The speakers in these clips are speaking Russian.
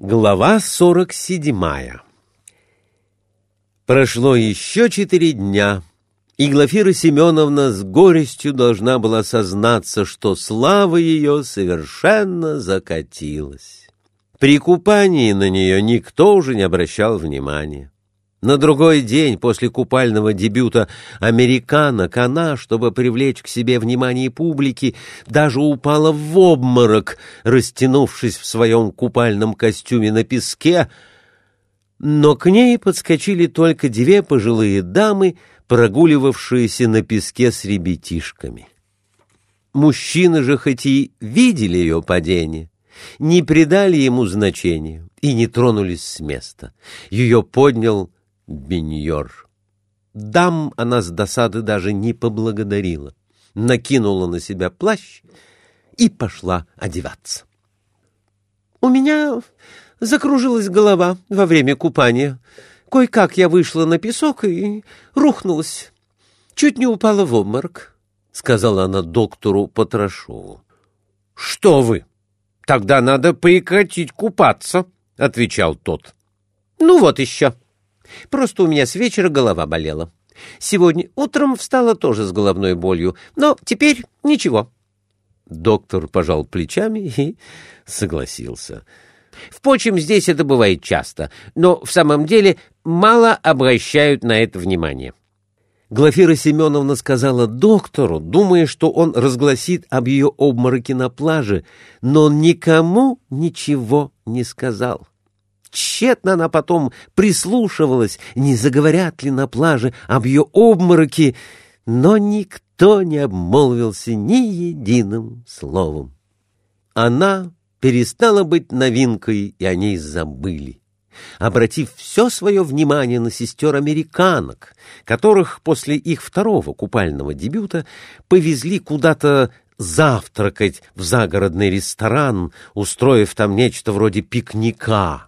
Глава сорок седьмая Прошло еще четыре дня, и Глафира Семеновна с горестью должна была сознаться, что слава ее совершенно закатилась. При купании на нее никто уже не обращал внимания. На другой день после купального дебюта «Американок» она, чтобы привлечь к себе внимание публики, даже упала в обморок, растянувшись в своем купальном костюме на песке, но к ней подскочили только две пожилые дамы, прогуливавшиеся на песке с ребятишками. Мужчины же хоть и видели ее падение, не придали ему значения и не тронулись с места. Ее поднял Беньор. Дам она с досады даже не поблагодарила, накинула на себя плащ и пошла одеваться. — У меня закружилась голова во время купания. Кое-как я вышла на песок и рухнулась. Чуть не упала в обморок, — сказала она доктору Потрошову. — Что вы? Тогда надо прекратить купаться, — отвечал тот. — Ну вот еще. — Просто у меня с вечера голова болела. Сегодня утром встала тоже с головной болью, но теперь ничего. Доктор пожал плечами и согласился. Впрочем, здесь это бывает часто, но в самом деле мало обращают на это внимание. Глафира Семеновна сказала доктору, думая, что он разгласит об ее обмороке на плаже, но никому ничего не сказал. Тщетно она потом прислушивалась, не заговорят ли на плаже об ее обмороке, но никто не обмолвился ни единым словом. Она перестала быть новинкой, и о ней забыли, обратив все свое внимание на сестер-американок, которых после их второго купального дебюта повезли куда-то завтракать в загородный ресторан, устроив там нечто вроде пикника.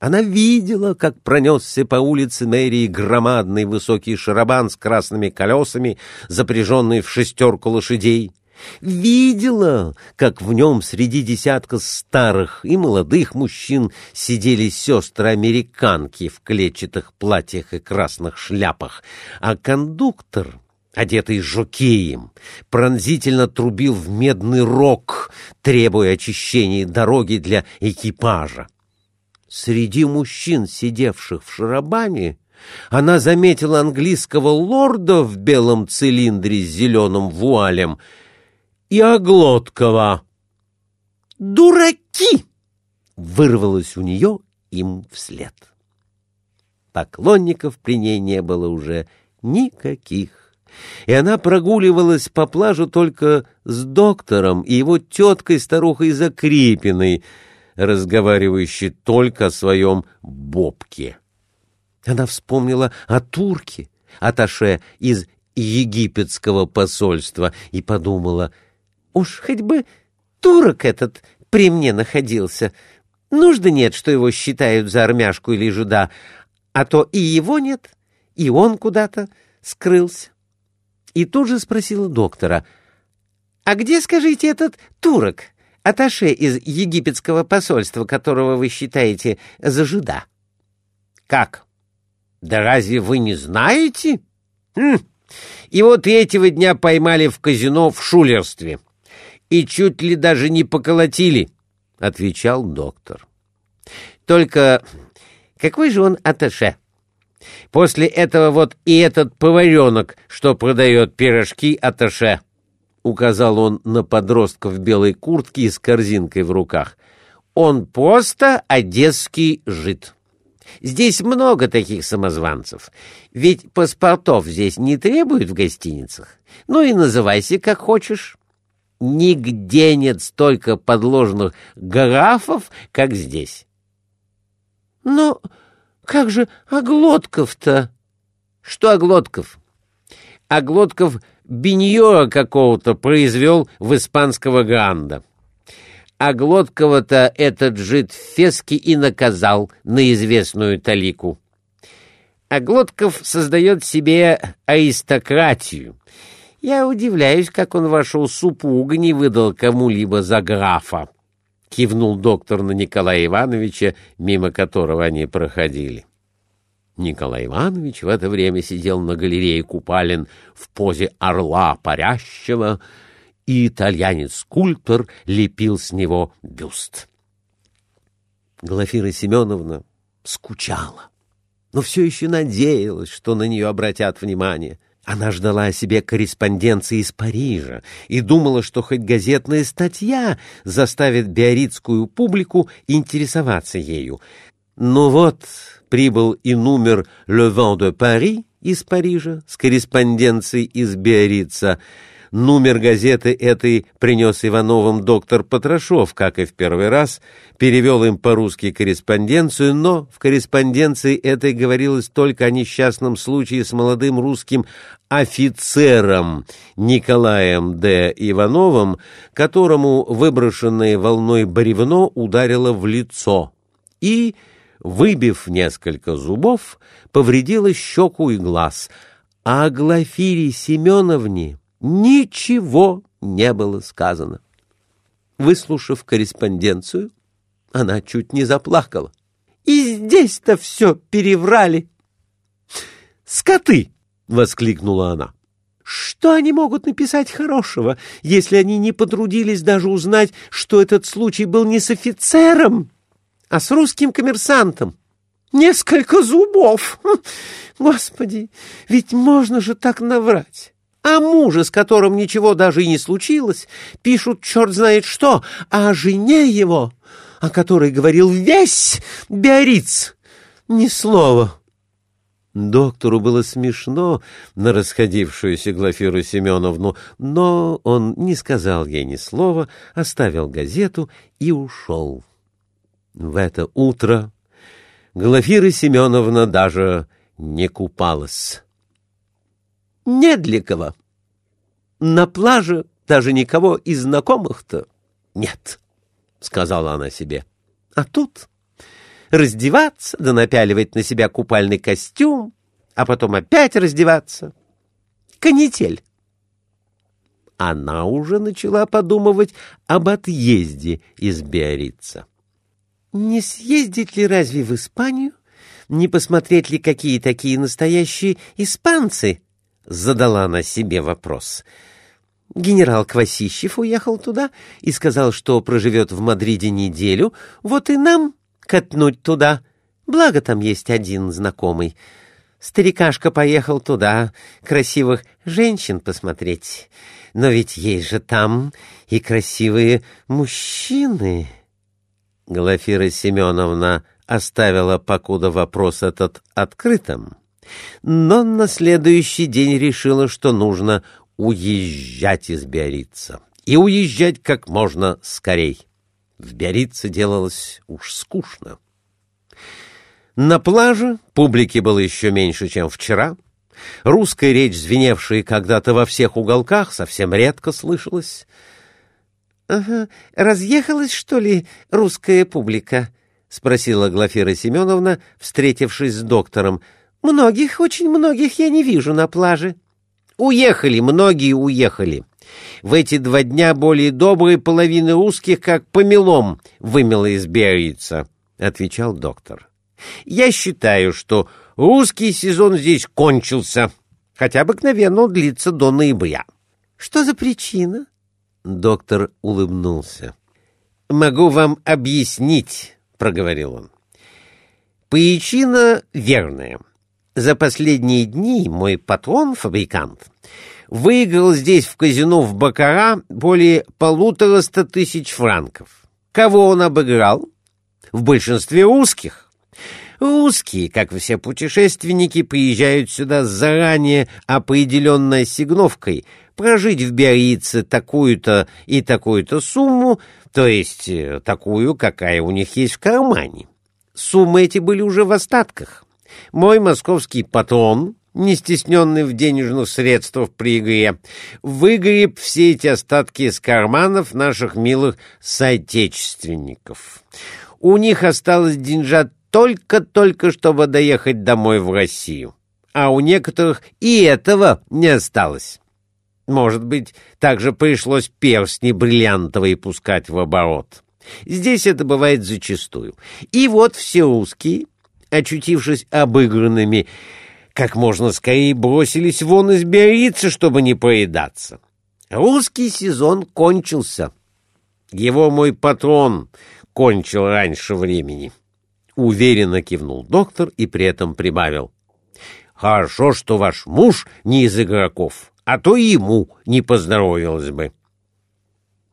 Она видела, как пронесся по улице мэрии громадный высокий шарабан с красными колесами, запряженный в шестерку лошадей. Видела, как в нем среди десятка старых и молодых мужчин сидели сестры-американки в клетчатых платьях и красных шляпах, а кондуктор, одетый жокеем, пронзительно трубил в медный рог, требуя очищения дороги для экипажа. Среди мужчин, сидевших в шарабане, она заметила английского лорда в белом цилиндре с зеленым вуалем и Оглоткова. «Дураки!» — вырвалось у нее им вслед. Поклонников при ней не было уже никаких, и она прогуливалась по плажу только с доктором и его теткой-старухой Закрепиной — разговаривающий только о своем Бобке. Она вспомнила о турке, аташе из египетского посольства, и подумала, уж хоть бы турок этот при мне находился. Нужды нет, что его считают за армяшку или жуда, а то и его нет, и он куда-то скрылся. И тут же спросила доктора, «А где, скажите, этот турок?» Аташе из египетского посольства, которого вы считаете за жида. — Как? Да разве вы не знаете? Хм. И вот этего дня поймали в казино в шулерстве. И чуть ли даже не поколотили, — отвечал доктор. — Только какой же он аташе? После этого вот и этот поваренок, что продает пирожки аташе. —— указал он на подростка в белой куртке и с корзинкой в руках. «Он просто одесский жид. Здесь много таких самозванцев. Ведь паспортов здесь не требуют в гостиницах. Ну и называйся как хочешь. Нигде нет столько подложных графов, как здесь». «Но как же Оглотков-то?» «Что Оглотков?» «Оглотков — Беньора какого-то произвел в испанского гранда. А Глоткова-то этот жид Фески и наказал на известную талику. А Глотков создает себе аристократию. Я удивляюсь, как он вашего супруга не выдал кому-либо за графа. — кивнул доктор на Николая Ивановича, мимо которого они проходили. Николай Иванович в это время сидел на галерее купалин в позе орла парящего, и итальянец-скульптор лепил с него бюст. Глафира Семеновна скучала, но все еще надеялась, что на нее обратят внимание. Она ждала о себе корреспонденции из Парижа и думала, что хоть газетная статья заставит биоритскую публику интересоваться ею. Но вот прибыл и номер «Le Vent de Paris» из Парижа с корреспонденцией из Биорица — Номер газеты этой принес Ивановым доктор Потрошов, как и в первый раз, перевел им по-русски корреспонденцию, но в корреспонденции этой говорилось только о несчастном случае с молодым русским офицером Николаем Д. Ивановым, которому выброшенное волной бревно ударило в лицо и, выбив несколько зубов, повредило щеку и глаз, а о Глафире Семеновне Ничего не было сказано. Выслушав корреспонденцию, она чуть не заплакала. И здесь-то все переврали. «Скоты!» — воскликнула она. «Что они могут написать хорошего, если они не потрудились даже узнать, что этот случай был не с офицером, а с русским коммерсантом? Несколько зубов! Господи, ведь можно же так наврать!» О муже, с которым ничего даже и не случилось, пишут черт знает что, а о жене его, о которой говорил весь Биориц, ни слова. Доктору было смешно на расходившуюся Глафиру Семеновну, но он не сказал ей ни слова, оставил газету и ушел. В это утро Глафира Семеновна даже не купалась не для кого. На пляже даже никого из знакомых-то нет, — сказала она себе. А тут раздеваться да напяливать на себя купальный костюм, а потом опять раздеваться. Канитель. Она уже начала подумывать об отъезде из Биорица. Не съездить ли разве в Испанию? Не посмотреть ли, какие такие настоящие испанцы? задала она себе вопрос. Генерал Квасищев уехал туда и сказал, что проживет в Мадриде неделю, вот и нам катнуть туда. Благо там есть один знакомый. Старикашка поехал туда красивых женщин посмотреть. Но ведь есть же там и красивые мужчины. Глафира Семеновна оставила покуда вопрос этот открытым но на следующий день решила, что нужно уезжать из Биорица. И уезжать как можно скорей. В Биорице делалось уж скучно. На пляже публики было еще меньше, чем вчера. Русская речь, звеневшая когда-то во всех уголках, совсем редко слышалась. — Ага, разъехалась, что ли, русская публика? — спросила Глафира Семеновна, встретившись с доктором — Многих, очень многих я не вижу на пляже. Уехали, многие уехали. В эти два дня более доброй половины русских, как помелом, вымела из Биорица, — отвечал доктор. Я считаю, что русский сезон здесь кончился, хотя обыкновенно он длится до ноября. Что за причина? Доктор улыбнулся. Могу вам объяснить, — проговорил он. Причина верная. За последние дни мой патрон, фабрикант, выиграл здесь в казино в Бакара более полутораста тысяч франков. Кого он обыграл? В большинстве русских. Русские, как все путешественники, приезжают сюда с заранее определенной сигновкой прожить в Биаррице такую-то и такую-то сумму, то есть э, такую, какая у них есть в кармане. Суммы эти были уже в остатках. Мой московский патрон, не стесненный в денежных средствах при игре, выгреб все эти остатки из карманов наших милых соотечественников. У них осталось деньжат только-только, чтобы доехать домой в Россию. А у некоторых и этого не осталось. Может быть, также пришлось перстни бриллиантовые пускать в оборот. Здесь это бывает зачастую. И вот все узкие, очутившись обыгранными, как можно скорее бросились вон из Биорица, чтобы не поедаться. Русский сезон кончился. Его мой патрон кончил раньше времени. Уверенно кивнул доктор и при этом прибавил. Хорошо, что ваш муж не из игроков, а то и ему не поздоровилось бы.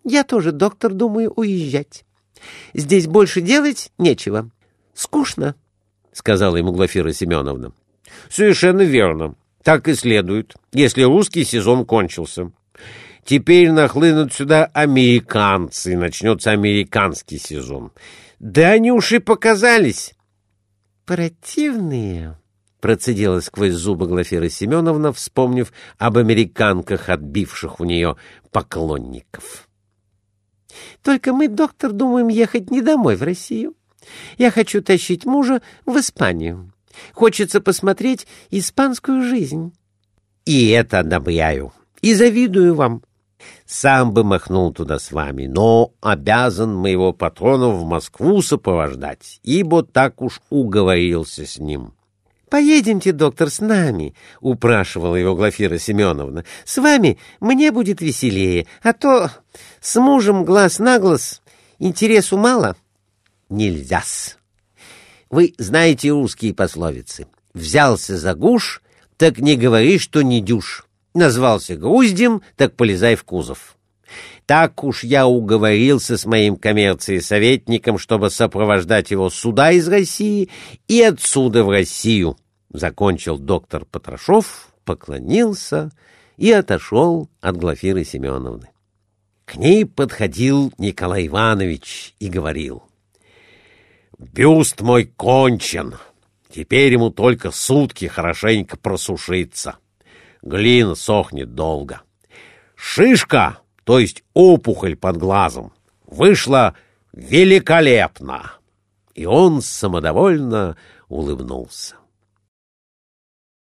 Я тоже, доктор, думаю уезжать. Здесь больше делать нечего. Скучно, — сказала ему Глафира Семеновна. — Совершенно верно. Так и следует, если русский сезон кончился. Теперь нахлынут сюда американцы, и начнется американский сезон. Да они уж и показались. — Противные, — процедила сквозь зубы Глафира Семеновна, вспомнив об американках, отбивших у нее поклонников. Только мы, доктор, думаем ехать не домой в Россию. Я хочу тащить мужа в Испанию. Хочется посмотреть испанскую жизнь. И это одобряю. И завидую вам. Сам бы махнул туда с вами, но обязан моего патрона в Москву сопровождать, ибо так уж уговорился с ним. «Поедемте, доктор, с нами», — упрашивала его Глафира Семеновна. «С вами мне будет веселее, а то с мужем глаз на глаз интересу мало». «Нельзя-с. Вы знаете русские пословицы. Взялся за гуш, так не говори, что не дюш. Назвался груздем, так полезай в кузов». Так уж я уговорился с моим коммерцией советником, чтобы сопровождать его сюда из России и отсюда в Россию. Закончил доктор Потрошов, поклонился и отошел от Глафиры Семеновны. К ней подходил Николай Иванович и говорил. «Бюст мой кончен. Теперь ему только сутки хорошенько просушиться. Глина сохнет долго. Шишка то есть опухоль под глазом, вышла великолепно. И он самодовольно улыбнулся.